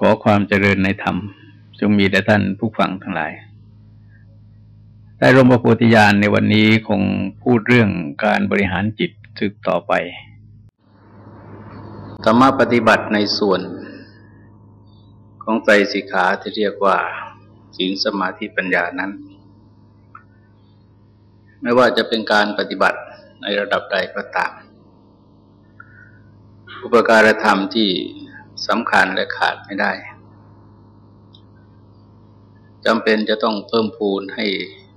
ขอความเจริญในธรรมจงมีแด่ท่านผู้ฟังทั้งหลาย ได้รมพระโพธิญาณในวันนี้คงพูดเรื่องการบริหารจิตสืบต่อไป ธรรมปฏิบัติในส่วนของใจสิกขาที่เรียกว่าศีลสมาธิปัญญานั้น ไม่ว่าจะเป็นการปฏิบัติในระดับใดก็ตาม อุปการธรรมที่ สำคัญและขาดไม่ได้จำเป็นจะต้องเพิ่มพูนให้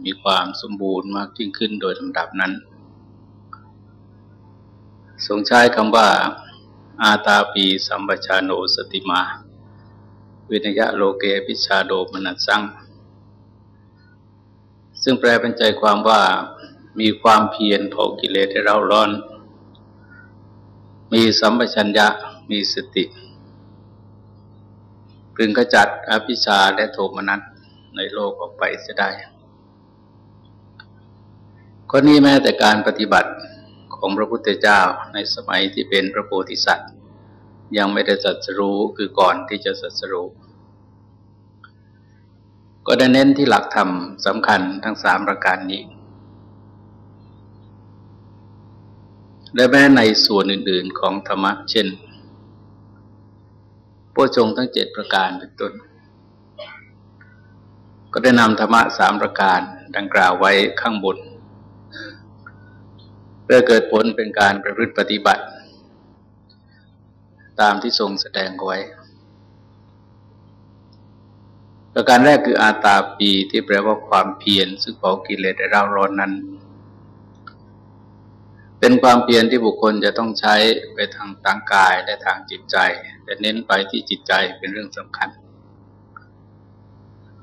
มีความสมบูรณ์มากยิ่งขึ้นโดยลำดับนั้น ทรงใช้คำว่า อาตาปีสัมปชาโนสติมา วินยะโลเกพิชาโดมนัสสังซึ่งแปลเป็นใจความว่ามีความเพียรเผากิเลสให้เราร้อน มีสัมปชัญญะมีสติ พึงกระจัดอภิชาและโทมนัสในโลกออกไปเสียได้ก็นี้แม้แต่การปฏิบัติของพระพุทธเจ้าในสมัยที่เป็นพระโพธิสัตว์ ยังไม่ได้สัจรู้คือก่อนที่จะสัจรู้ก็ได้เน้นที่หลักธรรมสำคัญทั้งสามประการนี้และแม้ในส่วนอื่น ๆของธรรมะเช่น โพชงทั้งเจ็ดประการเป็นต้น ก็ได้นำธรรมะสามประการดังกล่าวไว้ข้างบน เพื่อเกิดผลเป็นการประพฤติปฏิบัติ ตามที่ทรงแสดงไว้ ประการแรกคืออาตาปีที่แปลว่าความเพียรซึ่งเผากิเลสได้เราร้อนนั้น เป็นความเพียรที่บุคคลจะต้องใช้ไปทางทางกายและทางจิตใจ แต่เน้นไปที่จิตใจเป็นเรื่องสำคัญ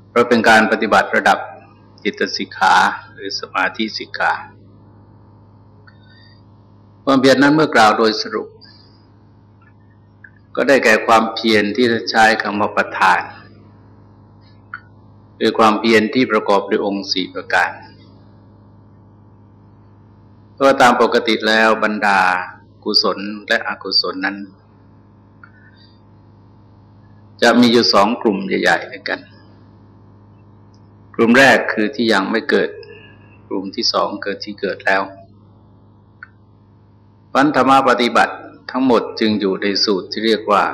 เพราะเป็นการปฏิบัติระดับจิตสิกขาหรือสมาธิสิกขาความเพียรนั้นเมื่อกล่าวโดยสรุป ก็ได้แก่ความเพียรที่จะใช้คำว่าประทาน คือความเพียรที่ประกอบด้วยองค์สี่ประการ เพราะตามปกติแล้วบรรดากุศลและอกุศลนั้น จะมีอยู่สองกลุ่มใหญ่ๆด้วยกัน กลุ่มแรกคือที่ยังไม่เกิด กลุ่มที่สองเกิดที่เกิดแล้ววันธรรมปฏิบัติทั้งหมดจึงอยู่ในสูตรที่เรียกว่า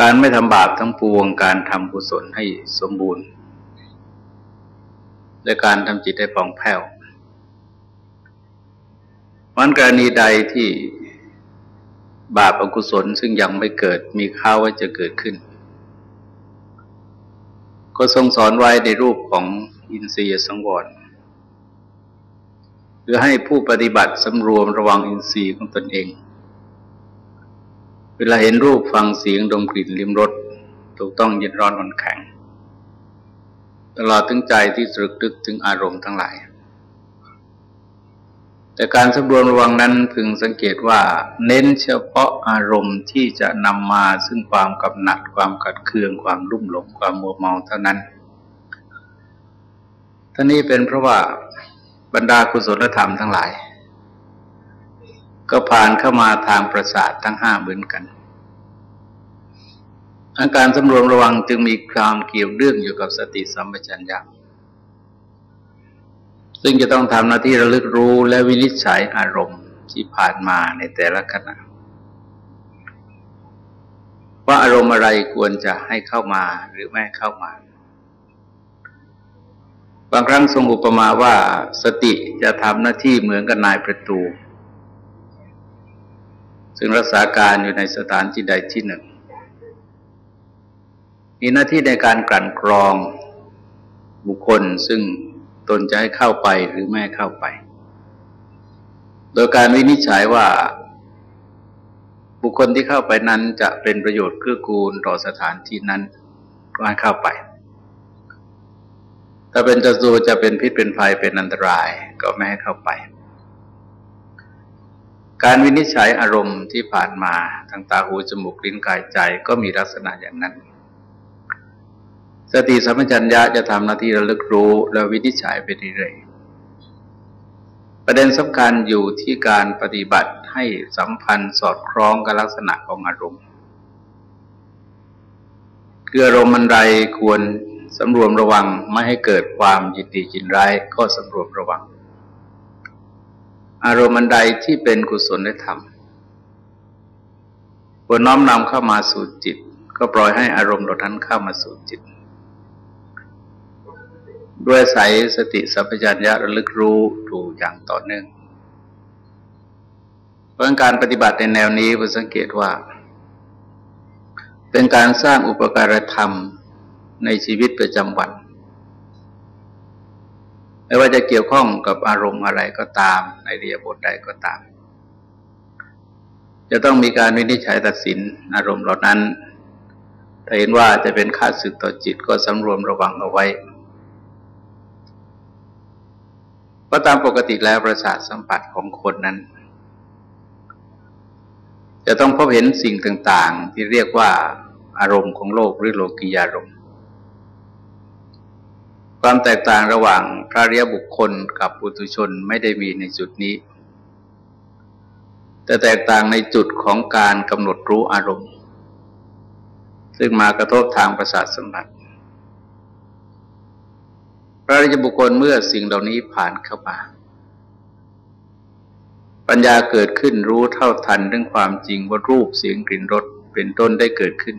การไม่ทำบาปทั้งปวง การทำกุศลให้สมบูรณ์ และการทำจิตให้ป่องแผ้ว มันกรณีใดที่บาปอกุศลซึ่งยังไม่เกิดมีข้าวว่าจะเกิดขึ้น ก็ทรงสอนไว้ในรูปของอินทรียสังวรเพื่อให้ผู้ปฏิบัติสำรวมระวังอินทรีย์ของตนเอง เวลาเห็นรูปฟังเสียงดมกลิ่นลิ้มรสถูกต้องเย็นร้อนอ่อนแข็ง ตลอดถึงใจที่ตรึกตึกถึงอารมณ์ทั้งหลาย แต่การสำรวมระวังนั้นพึงสังเกตว่า เน้นเฉพาะอารมณ์ที่จะนำมาซึ่งความกำหนัดความขัดเคืองความรุ่มหลงความมัวเมาเท่านั้นท่านี้เป็นเพราะว่าบรรดากุศลธรรมทั้งหลาย ก็ผ่านเข้ามาทางประสาททั้งห้าเหมือนกันอาการสำรวมระวังจึงมีความเกี่ยวเรื่องอยู่กับสติสัมปชัญญะ ซึ่งจะต้องทำหน้าที่ระลึกรู้และวินิจฉัยอารมณ์ที่ผ่านมาในแต่ละขณะว่าอารมณ์อะไรควรจะให้เข้ามาหรือไม่เข้ามา บางครั้งทรงอุปมาว่าสติจะทำหน้าที่เหมือนกับนายประตู ซึ่งรักษาการอยู่ในสถานที่ใดที่หนึ่ง มีหน้าที่ในการกลั่นกรองบุคคลซึ่ง ตนจะให้เข้าไปหรือไม่เข้าไป โดยการวินิจฉัยว่า บุคคลที่เข้าไปนั้นจะเป็นประโยชน์เกื้อกูลต่อสถานที่นั้นก็ให้เข้าไปถ้าเป็นจัตูจะเป็นพิษเป็นภัยเป็นอันตรายก็ไม่ให้เข้าไป การวินิจฉัยอารมณ์ที่ผ่านมาทางตาหูจมูกลิ้นกายใจก็มีลักษณะอย่างนั้น สติสัมปชัญญะจะทำหน้าที่ระลึกรู้และวินิจฉัยไปเรื่อยประเด็นสำคัญอยู่ที่การปฏิบัติให้สัมพันธ์สอดคล้องกับลักษณะของอารมณ์คืออารมณ์มันใดควรสำรวมระวังไม่ให้เกิดความยินดียินร้ายก็สำรวมระวัง อารมณ์มันใดที่เป็นกุศลธรรมควรน้อมนำเข้ามาสู่จิต ก็ปล่อยให้อารมณ์เหล่านั้นเข้ามาสู่จิต ด้วยใสสติสัพพัญญะระลึกรู้ดูอย่างต่อเนื่องเพราะการปฏิบัติในแนวนี้เราสังเกตว่า เป็นการสร้างอุปการธรรมในชีวิตประจำวัน ไม่ว่าจะเกี่ยวข้องกับอารมณ์อะไรก็ตาม ในเรียบทใดก็ตาม จะต้องมีการวินิจฉัยตัดสินอารมณ์เหล่านั้นถ้าเห็นว่าจะเป็นค่าสึกต่อจิตก็สำรวมระวังเอาไว้ เพราะตามปกติแล้วประสาทสัมผัสของคนนั้น จะต้องพบเห็นสิ่งต่างๆ ที่เรียกว่าอารมณ์ของโลกหรือโลกียารมณ์ ความแตกต่างระหว่างพระเรียบุคคลกับปุถุชนไม่ได้มีในจุดนี้ แต่แตกต่างในจุดของการกำหนดรู้อารมณ์ ซึ่งมากระทบทางประสาทสัมผัส พระริยบุคคลเมื่อสิ่งเหล่านี้ผ่านเข้ามา ปัญญาเกิดขึ้นรู้เท่าทันเรื่องความจริงว่ารูปเสียงกลิ่นรสเป็นต้นได้เกิดขึ้น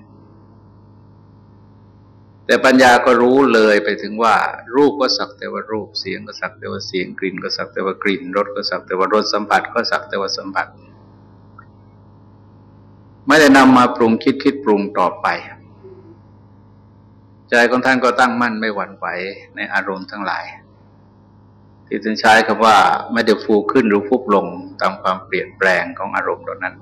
แต่ปัญญาก็รู้เลยไปถึงว่า รูปก็สักแต่ว่ารูปเสียงก็สักแต่ว่าเสียงกลิ่น ก็สักแต่ว่ากลิ่นรสก็สักแต่ว่ารสสัมผัส ก็สักแต่ว่าสัมผัสไม่ได้นำมาปรุงคิดคิดปรุงต่อไป ใจของท่านก็ตั้งมั่นไม่หวั่นไหวในอารมณ์ทั้งหลาย ที่ท่านใช้คำว่าไม่ได้ฟูขึ้นหรือฟุบลงตามความเปลี่ยนแปลงของอารมณ์เหล่านั้น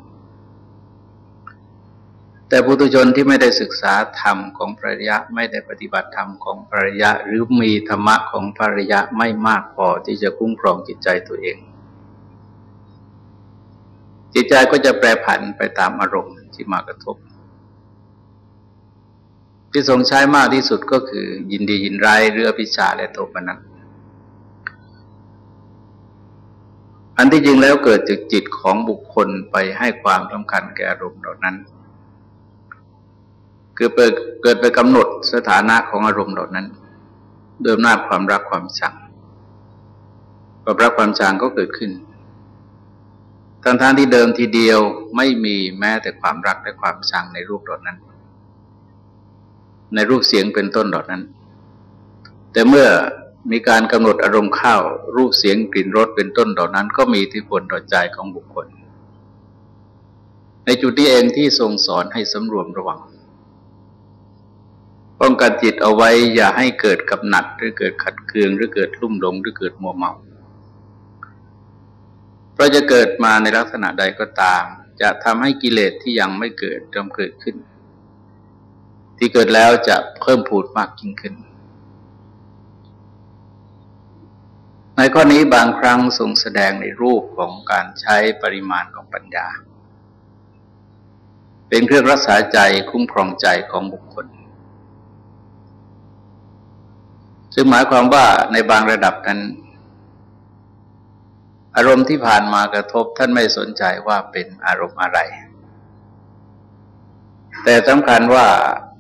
แต่ปุถุชนที่ไม่ได้ศึกษาธรรมของภริยะไม่ได้ปฏิบัติธรรมของภริยะ หรือมีธรรมะของภริยะไม่มากพอที่จะคุ้มครองจิตใจตัวเอง จิตใจก็จะแปรผันไปตามอารมณ์ที่มากระทบ ที่ทรงใช้มากที่สุดก็คือ ยินดียินร้ายเรือพิชาและโทปนัสอันที่จริงแล้วเกิดจากจิตของบุคคลไปให้ความสำคัญแก่อารมณ์เหล่านั้น คือเกิดไปกำหนดสถานะของอารมณ์เหล่านั้น โดยอำนาจความรักความชังความรักความชังก็เกิดขึ้นทั้งทางที่เดิมทีเดียวไม่มีแม้แต่ความรักและความชังในรูปเหล่านั้น ในรูปเสียงเป็นต้นเหล่านั้น แต่เมื่อมีการกำหนดอารมณ์เข้ารูปเสียงกลิ่นรสเป็นต้นเหล่านั้น ก็มีที่ผลต่อใจของบุคคล ในจุดที่เองที่ทรงสอนให้สำรวมระวัง ป้องกันจิตเอาไว้อย่าให้เกิดกับหนัดหรือเกิดขัดเคืองหรือเกิดลุ่มหลงหรือเกิดมัวเมาเพราะจะเกิดมาในลักษณะใดก็ตาม จะทำให้กิเลสที่ยังไม่เกิดจำเกิดขึ้น ที่เกิดแล้วจะเพิ่มผูดมากยิ่งขึ้น ในข้อนี้บางครั้งทรงแสดงในรูปของการใช้ปริมาณของปัญญา เป็นเครื่องรักษาใจคุ้มครองใจของบุคคล ซึ่งหมายความว่าในบางระดับนั้น อารมณ์ที่ผ่านมากระทบท่านไม่สนใจว่าเป็นอารมณ์อะไร แต่สำคัญว่า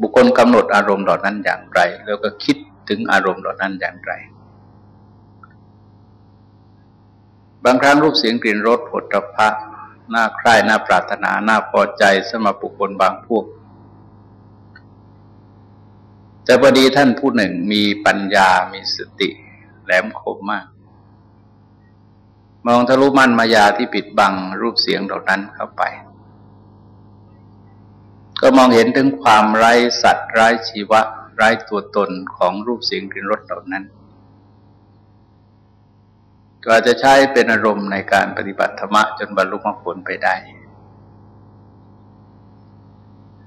บุคคลกำหนดอารมณ์เหล่านั้นอย่างไร แล้วก็คิดถึงอารมณ์เหล่านั้นอย่างไร บางครั้งรูปเสียงกลิ่นรสผลตภะหน้าใคร่หน้าปรารถนาหน้าพอใจสมบุคคลบางพวก แต่พอดีท่านผู้หนึ่งมีปัญญามีสติ แหลมคมมาก มองทะลุมันมายาที่ปิดบังรูปเสียงเหล่านั้นเข้าไป ก็มองเห็นถึงความไร้สัตว์ไร้ชีวะไร้ตัวตนของรูปเสียงกลิ่นรสเหล่านั้น ก็อาจจะใช้เป็นอารมณ์ในการปฏิบัติธรรมะจนบรรลุมรรคผลไปได้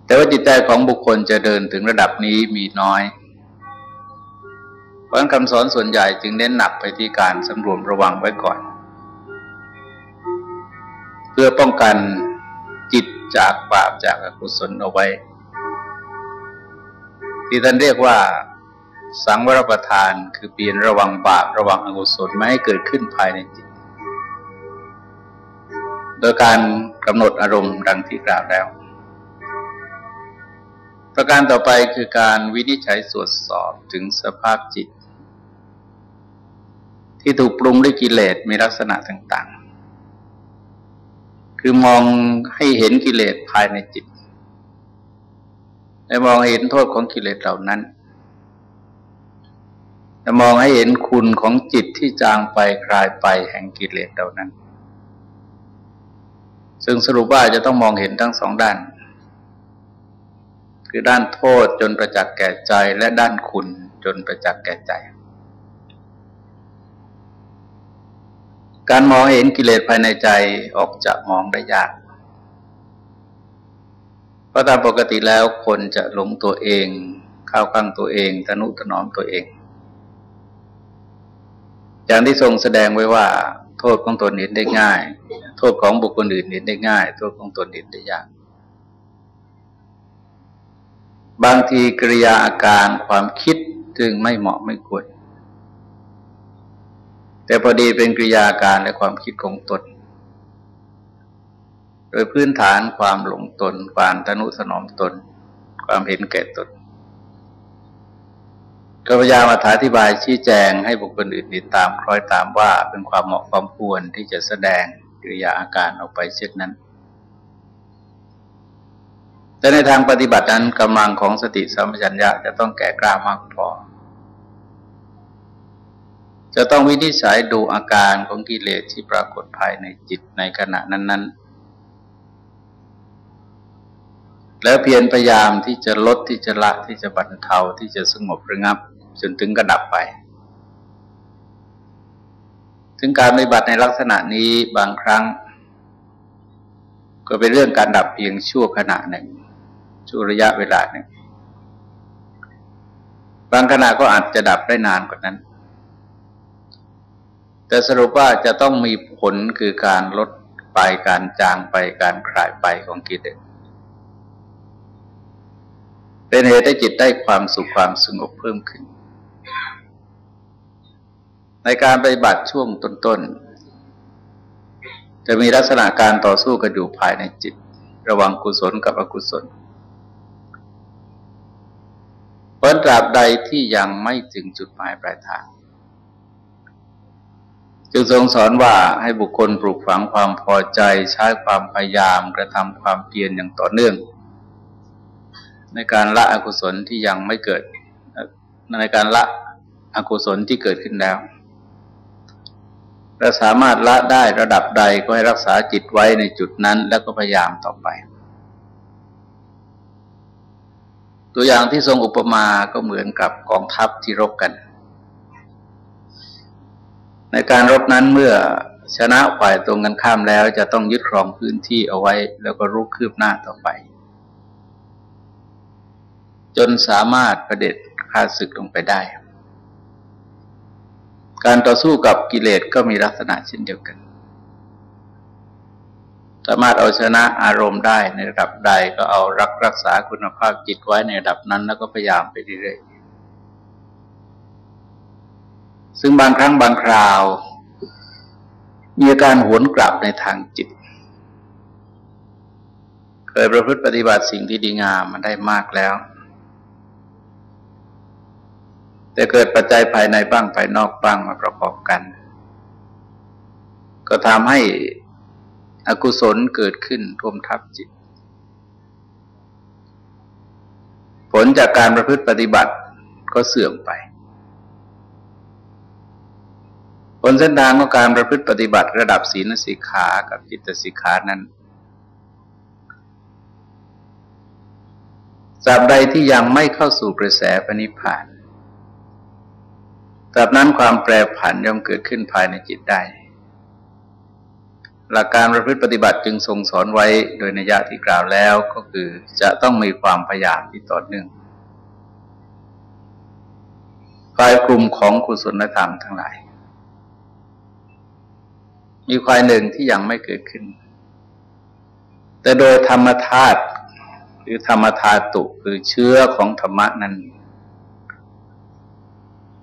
แต่ว่าจิตใจของบุคคลจะเดินถึงระดับนี้มีน้อย เพราะคำสอนส่วนใหญ่จึงเน้นหนักไปที่การสำรวมระวังไว้ก่อน เพื่อป้องกัน จากบาปจากอกุศลเอาไว้ ที่ท่านเรียกว่า สังวรประทานคือเปลี่ยนระวังบาประวังอกุศลไม่ให้เกิดขึ้นภายในจิต โดยการกำหนดอารมณ์ดังที่กล่าวแล้ว ประการต่อไปคือการวินิจฉัยตรวจสอบถึงสภาพจิต ที่ถูกปรุงด้วยกิเลสมีลักษณะต่างๆ คือมองให้เห็นกิเลสภายในจิตและมองเห็นโทษของกิเลสเหล่านั้นและมองให้เห็นคุณของจิตที่จางไปคลายไปแห่งกิเลสเหล่านั้น ซึ่งสรุปว่าจะต้องมองเห็นทั้งสองด้าน คือด้านโทษจนประจักษ์แก่ใจและด้านคุณจนประจักษ์แก่ใจ การมองเห็นกิเลสภายในใจออกจะมองได้ยาก เพราะตามปกติแล้วคนจะหลงตัวเองเข้าข้างตัวเองทนุถนอมตัวเอง อย่างที่ทรงแสดงไว้ว่า โทษของตนเห็นได้ง่าย โทษของบุคคลอื่นเห็นได้ง่าย โทษของตนเห็นได้ยาก บางทีกริยาอาการความคิดจึงไม่เหมาะไม่ควร แต่พอดีเป็นกริยาการและความคิดของตน โดยพื้นฐานความหลงตนความทนุสนอมตน ความเห็นแก่ตนก็พยายามอธิบายชี้แจงให้บุคคลอื่นติดตามคล้อยตามว่าเป็นความเหมาะความควรที่จะแสดงกิริยาอาการออกไปเช่นนั้น แต่ในทางปฏิบัตินั้นกำลังของสติสัมปชัญญะจะต้องแก่กล้ามากพอ จะต้องวินิจฉัยดูอาการของกิเลสที่ปรากฏภายในจิตในขณะนั้น ๆ แล้วเพียรพยายามที่จะลดที่จะละที่จะบรรเทาที่จะสงบระงับจนถึงกระดับไป ถึงการปฏิบัติในลักษณะนี้บางครั้ง ก็เป็นเรื่องการดับเพียงชั่วขณะหนึ่ง ชั่วระยะเวลาหนึ่ง บางขณะก็อาจจะดับได้นานกว่านั้น แต่สรุปว่าจะต้องมีผลคือการลดไปการจางไปการคลายไปของกิเลสเป็นเหตุให้จิตได้ความสุขความสงบเพิ่มขึ้น ในการปฏิบัติช่วงต้นๆ จะมีลักษณะการต่อสู้กันอยู่ภายในจิต ระหว่างกุศลกับอกุศลเพราะตราบใดที่ยังไม่ถึงจุดหมายปลายทาง จึงทรงสอนว่าให้บุคคลปลูกฝังความพอใจใช้ความพยายามกระทำความเพียรอย่างต่อเนื่อง ในการละอกุศลที่ยังไม่เกิด ในการละอกุศลที่เกิดขึ้นแล้วเราสามารถละได้ระดับใดก็ให้รักษาจิตไว้ในจุดนั้น แล้วก็พยายามต่อไป ตัวอย่างที่ทรงอุปมาก็เหมือนกับกองทัพที่รบกัน ในการรบนั้นเมื่อชนะฝ่ายตรงกันข้ามแล้วจะต้องยึดครองพื้นที่เอาไว้ แล้วก็รุกคืบหน้าต่อไป จนสามารถประเด็จฆ่าศึกลงไปได้ การต่อสู้กับกิเลสก็มีลักษณะเช่นเดียวกัน สามารถเอาชนะอารมณ์ได้ในระดับใดก็เอารักรักษาคุณภาพจิตไว้ในระดับนั้น แล้วก็พยายามไปเรื่อยๆ ซึ่งบางครั้งบางคราว มีอาการหวนกลับในทางจิต เคยประพฤติปฏิบัติสิ่งที่ดีงามมันได้มากแล้ว แต่เกิดปัจจัยภายในบ้างภายนอกบ้างมาประกอบกัน ก็ทำให้อกุศลเกิดขึ้นท่วมทับจิต ผลจากการประพฤติปฏิบัติก็เสื่อมไป ผลเส้นทางของการประพฤติปฏิบัติระดับศีลสิกขากับจิตสิกขานั้นตราบใดที่ยังไม่เข้าสู่กระแสปณิพานตราบนั้นความแปรผันย่อมเกิดขึ้นภายในจิตได้ หลักการประพฤติปฏิบัติจึงทรงสอนไว้โดยนิยะที่กล่าวแล้วก็คือจะต้องมีความพยายามที่ต่อเนื่องฝ่ายกลุ่มของกุศลธรรมทั้งหลาย มีควายหนึ่งที่ยังไม่เกิดขึ้น แต่โดยธรรมธาตุหรือธรรมธาตุคือเชื้อของธรรมะนั้น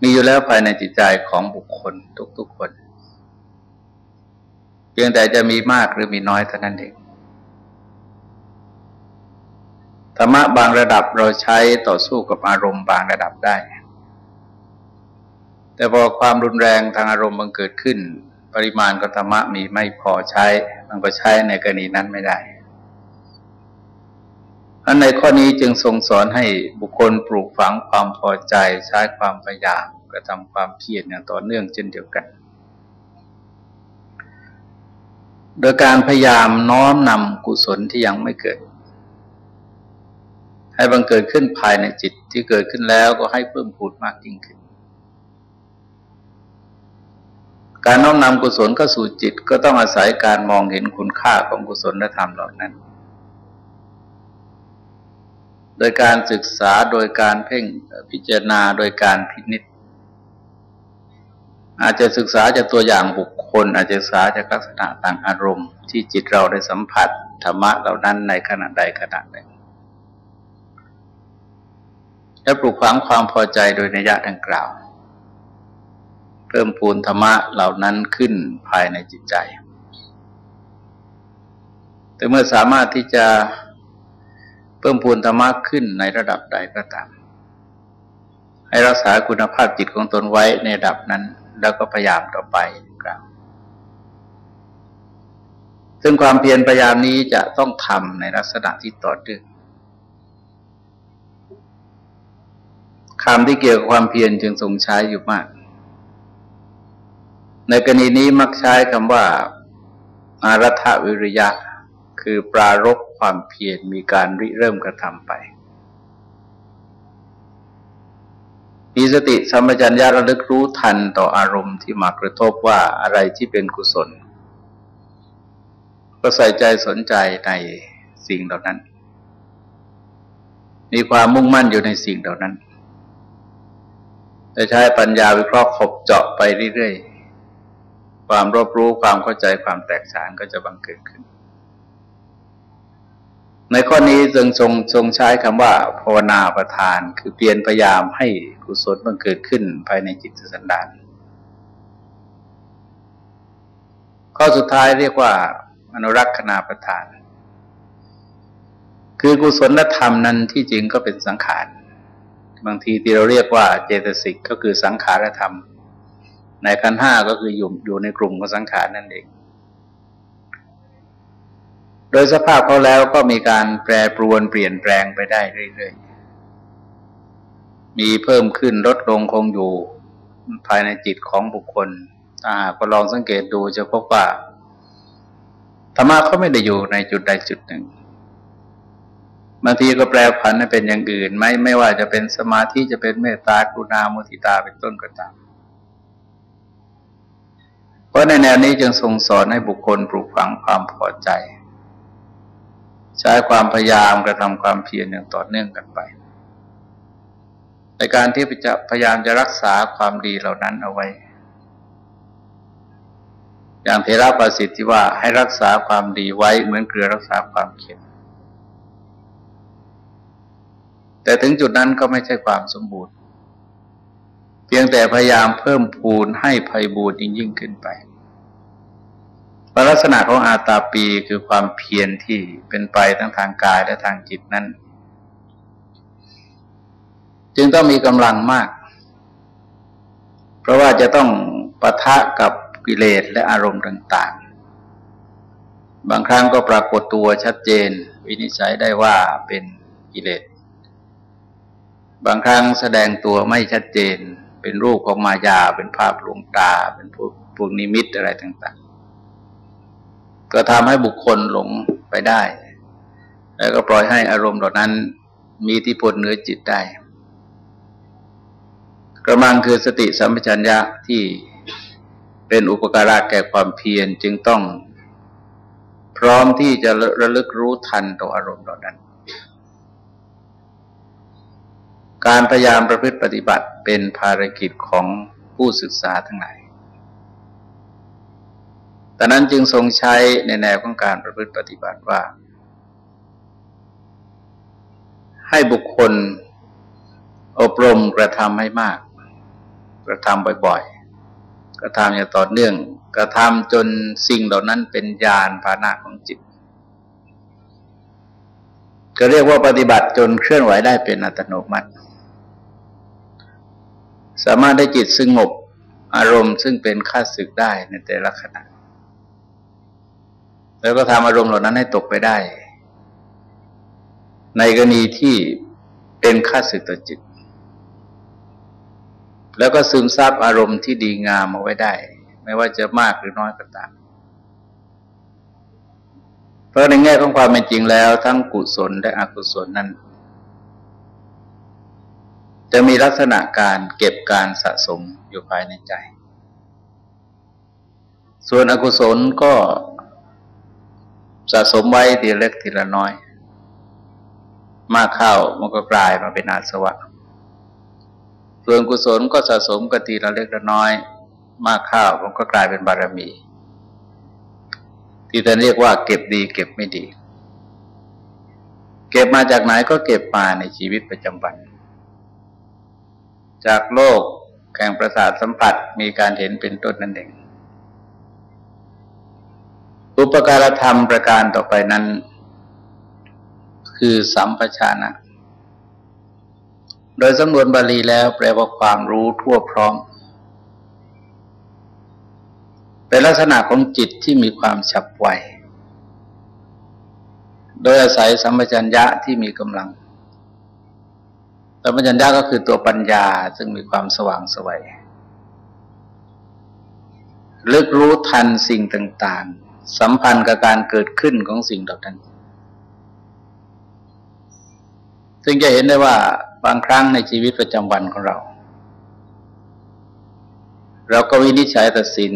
มีอยู่แล้วภายในจิตใจของบุคคลทุกๆคนเพียงแต่จะมีมากหรือมีน้อยเท่านั้นเองธรรมะบางระดับเราใช้ต่อสู้กับอารมณ์บางระดับได้ แต่พอความรุนแรงทางอารมณ์บังเกิดขึ้น ปริมาณกธรรมะมีไม่พอใช้ มันก็ใช้ในกรณีนั้นไม่ได้อันในข้อนี้จึงทรงสอนให้บุคคลปลูกฝังความพอใจใช้ความพยายามกระทำความเพียรอย่างต่อเนื่องเช่นเดียวกัน โดยการพยายามน้อมนำกุศลที่ยังไม่เกิด ให้บังเกิดขึ้นภายในจิตที่เกิดขึ้นแล้วก็ให้เพิ่มพูดมากยิ่งขึ้น การน้อมนำกุศลเข้าสู่จิตก็ต้องอาศัยการมองเห็นคุณค่าของกุศลธรรมเหล่านั้น โดยการศึกษาโดยการเพ่งพิจารณาโดยการพินิจอาจจะศึกษาจากตัวอย่างบุคคล อาจจะศึกษาจากลักษณะต่างอารมณ์ ที่จิตเราได้สัมผัสธรรมะเหล่านั้นในขณะใดขณะหนึ่งและปลูกฝังความพอใจโดยนิยะดังกล่าว เพิ่มพูนธรรมะเหล่านั้นขึ้นภายในจิตใจ แต่เมื่อสามารถที่จะเพิ่มพูนธรรมะขึ้นในระดับใดก็ตาม ให้รักษาคุณภาพจิตของตนไว้ในระดับนั้น แล้วก็พยายามต่อไปครับซึ่งความเพียรพยายามนี้จะต้องทำในลักษณะที่ต่อเนื่องคำที่เกี่ยวกับความเพียรจึงทรงใช้อยู่มาก ในกรณีนี้มักใช้คำว่า อารัฐวิริยะ คือปรารบความเพียรมีการริเริ่มกระทำไป มีสติสัมปชัญญะระลึกรู้ทันต่ออารมณ์ที่มากระทบว่าอะไรที่เป็นกุศล ก็ใส่ใจสนใจในสิ่งเหล่านั้น มีความมุ่งมั่นอยู่ในสิ่งเหล่านั้นจะใช้ปัญญาวิเคราะห์ขบเจาะไปเรื่อยๆ ความรอบรู้ความเข้าใจความแตกฉานก็จะบังเกิดขึ้น ในข้อนี้จึงทรงทรงใช้คำว่าภาวนาประทาน คือเปลี่ยนพยายามให้กุศลมันเกิดขึ้นภายในจิตสันดานข้อสุดท้ายเรียกว่าอนุรักษณาประทาน คือกุศลธรรมนั้นที่จริงก็เป็นสังขาร บางทีที่เราเรียกว่าเจตสิกก็คือสังขารธรรม ในขันห้าก็คืออยู่อยู่ในกลุ่มของสังขารนั่นเอง โดยสภาพเขาแล้วก็มีการแปรปรวนเปลี่ยนแปลงไปได้เรื่อยๆ มีเพิ่มขึ้นลดลงคงอยู่ภายในจิตของบุคคลถ้าหากลองสังเกตดูจะพบว่าธรรมะเขาไม่ได้อยู่ในจุดใดจุดหนึ่งบางทีก็แปลผันเป็นอย่างอื่น ไม่ไม่ว่าจะเป็นสมาธิจะเป็นเมตตากรุณามุทิตาเป็นต้นก็ตาม ราะในแนวนี้จึงทรงสอนให้บุคคลปลูกฝังความพอใจ ใช้ความพยายามกระทำความเพียรอย่างต่อเนื่องกันไป ในการที่จะพยายามจะรักษาความดีเหล่านั้นเอาไว้ อย่างเทระประสิทธิ์ที่ว่าให้รักษาความดีไว้เหมือนเกลือรักษาความเค็มแต่ถึงจุดนั้นก็ไม่ใช่ความสมบูรณ์ เพียงแต่พยายามเพิ่มพูนให้ภัยบูรยิ่งยิ่งขึ้นไปลักษณะของอาตาปีคือความเพียรที่เป็นไปทั้งทางกายและทางจิตนั้น จึงต้องมีกำลังมาก เพราะว่าจะต้องปะทะกับกิเลสและอารมณ์ต่างๆ บางครั้งก็ปรากฏตัวชัดเจน วินิจฉัยได้ว่าเป็นกิเลส บางครั้งแสดงตัวไม่ชัดเจน เป็นรูปของมายา เป็นภาพลวงตา เป็นพวกพวกนิมิตอะไรต่าง ๆ ก็ทำให้บุคคลหลงไปได้ แล้วก็ปล่อยให้อารมณ์เหล่านั้นมีที่พลเหนือจิตได้กระมังคือสติสัมปชัญญะที่เป็นอุปการะแก่ความเพียรจึงต้องพร้อมที่จะระลึกรู้ทันต่ออารมณ์เหล่านั้น การพยายามประพฤติปฏิบัติเป็นภารกิจของผู้ศึกษาทั้งหลายแต่นั้นจึงทรงใช้ในแนวของการประพฤติปฏิบัติว่า ให้บุคคลอบรมกระทำให้มาก กระทำบ่อยๆ กระทำอย่างต่อเนื่อง กระทำจนสิ่งเหล่านั้นเป็นญาณภาณะของจิต ก็เรียกว่าปฏิบัติจนเคลื่อนไหวได้เป็นอัตโนมัติ สามารถได้จิตสงบอารมณ์ซึ่งเป็นค่าศึกได้ในแต่ละขณะ แล้วก็ทำอารมณ์เหล่านั้นให้ตกไปได้ ในกรณีที่เป็นค่าศึกต่อจิต แล้วก็ซึมซับอารมณ์ที่ดีงามเอาไว้ได้ ไม่ว่าจะมากหรือน้อยก็ตาม เพราะในแง่ของความเป็นจริงแล้ว ทั้งกุศลและอกุศลนั้น จะมีลักษณะการเก็บ การสะสมอยู่ภายในใจ ส่วนอกุศลก็สะสมไว้ทีเล็กทีละน้อย มากเข้ามันก็กลายมาเป็นอาสวะ ส่วนกุศลก็สะสมกันทีละเล็กละน้อย มากเข้ามันก็กลายเป็นบารมี ที่ท่านเรียกว่าเก็บดีเก็บไม่ดี เก็บมาจากไหนก็เก็บมาในชีวิตประจำวัน จากโลกแข่งประสาทสัมผัสมีการเห็นเป็นต้นนั่นเอง อุปการธรรมประการต่อไปนั้น คือสัมปชานะ โดยสำนวนบาลีแล้วแปลว่าความรู้ทั่วพร้อม เป็นลักษณะของจิตที่มีความฉับไว โดยอาศัยสัมปชัญญะที่มีกำลัง สัมปชัญญะก็คือตัวปัญญาซึ่งมีความสว่างสวัยลึกรู้ทันสิ่งต่าง ๆ สัมพันธ์กับการเกิดขึ้นของสิ่งเหล่านั้นซึ่งจะเห็นได้ว่าบางครั้งในชีวิตประจำวันของเรา เราก็วินิจฉัยตัดสิน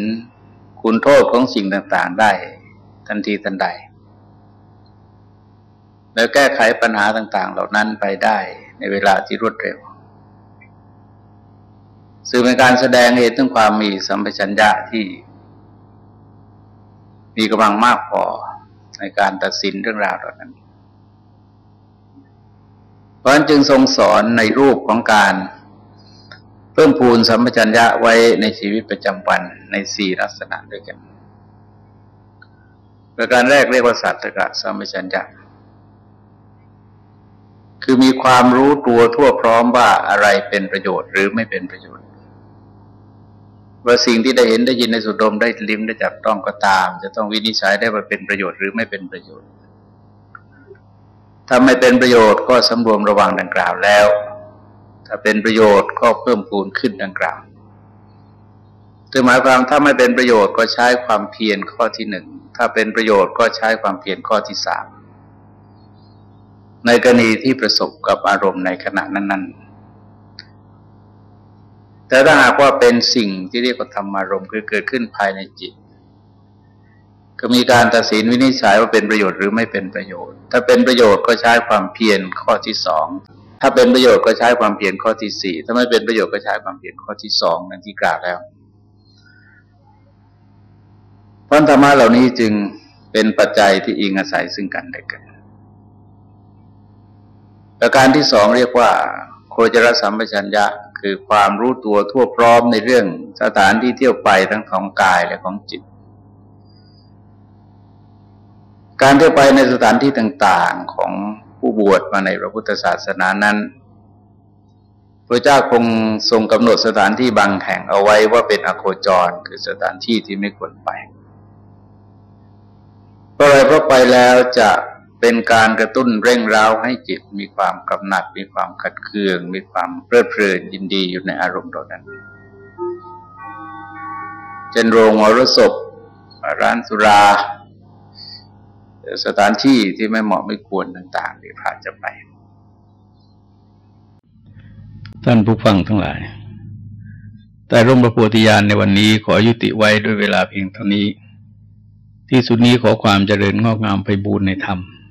คุณโทษของสิ่งต่าง ๆ ได้ทันทีทันใด แล้วแก้ไขปัญหาต่าง ๆ เหล่านั้นไปได้ ในเวลาที่รวดเร็วซึ่งเป็นการแสดงเหตุถึงความมีสัมปชัญญะที่ มีกำลังมากพอในการตัดสินเรื่องราวเหล่านั้น เพราะนั้นจึงทรงสอนในรูปของการเพิ่มพูนสัมปชัญญะไว้ในชีวิตประจำวันในสี่ลักษณะด้วยกัน ประการแรกเรียกว่าสัตตกะสัมปชัญญะ คือมีความรู้ตัวทั่วพร้อมว่าอะไรเป็นประโยชน์หรือไม่เป็นประโยชน์ ว่าสิ่งที่ได้เห็นได้ยินในสุดดมได้ลิ้มได้จับต้องก็ตาม จะต้องวินิจฉัยได้ว่าเป็นประโยชน์หรือไม่เป็นประโยชน์ ถ้าไม่เป็นประโยชน์ก็สำรวมระวังดังกล่าวแล้ว ถ้าเป็นประโยชน์ก็เพิ่มพูนขึ้นดังกล่าวถึงหมายความถ้าไม่เป็นประโยชน์ก็ใช้ความเพียรข้อที่หนึ่งถ้าเป็นประโยชน์ก็ใช้ความเพียรข้อที่สาม ในกรณีที่ประสบกับอารมณ์ในขณะนั้น ๆ แต่ถ้าหากว่าเป็นสิ่งที่เรียกว่าธรรมารมณ์คือเกิดขึ้นภายในจิต ก็มีการตัดสินวินิจฉัยว่าเป็นประโยชน์หรือไม่เป็นประโยชน์ ถ้าเป็นประโยชน์ก็ใช้ความเพียรข้อที่สอง ถ้าเป็นประโยชน์ก็ใช้ความเพียรข้อที่สี่ ถ้าไม่เป็นประโยชน์ก็ใช้ความเพียรข้อที่สองนั่นที่กล่าวแล้วพันธรรมะเหล่านี้จึงเป็นปัจจัยที่อิงอาศัยซึ่งกันและกัน ประการที่สองเรียกว่า โคจรสัมปชัญญะ คือความรู้ตัวทั่วพร้อมในเรื่องสถานที่เที่ยวไปทั้งของกายและของจิต การเที่ยวไปในสถานที่ต่าง ๆของผู้บวชมาในพระพุทธศาสนานั้นพระเจ้าคงทรงกำหนดสถานที่บางแห่งเอาไว้ว่าเป็นอโคจร คือสถานที่ที่ไม่ควรไปเพราะอะไรเพราะไปแล้วจะ เป็นการกระตุ้นเร่งร้าวให้จิตมีความกำหนัด มีความขัดเคือง มีความเพลิดเพลินยินดีอยู่ในอารมณ์เหล่านั้นเช่นโรงมรสพร้านสุรา สถานที่ที่ไม่เหมาะไม่ควรต่างๆที่พาจะไป ท่านผู้ฟังทั้งหลาย แต่ร่มประโพธิญาณในวันนี้ขอยุติไว้ด้วยเวลาเพียงเท่านี้ที่สุดนี้ขอความเจริญงอกงามไปบูรณนธรรม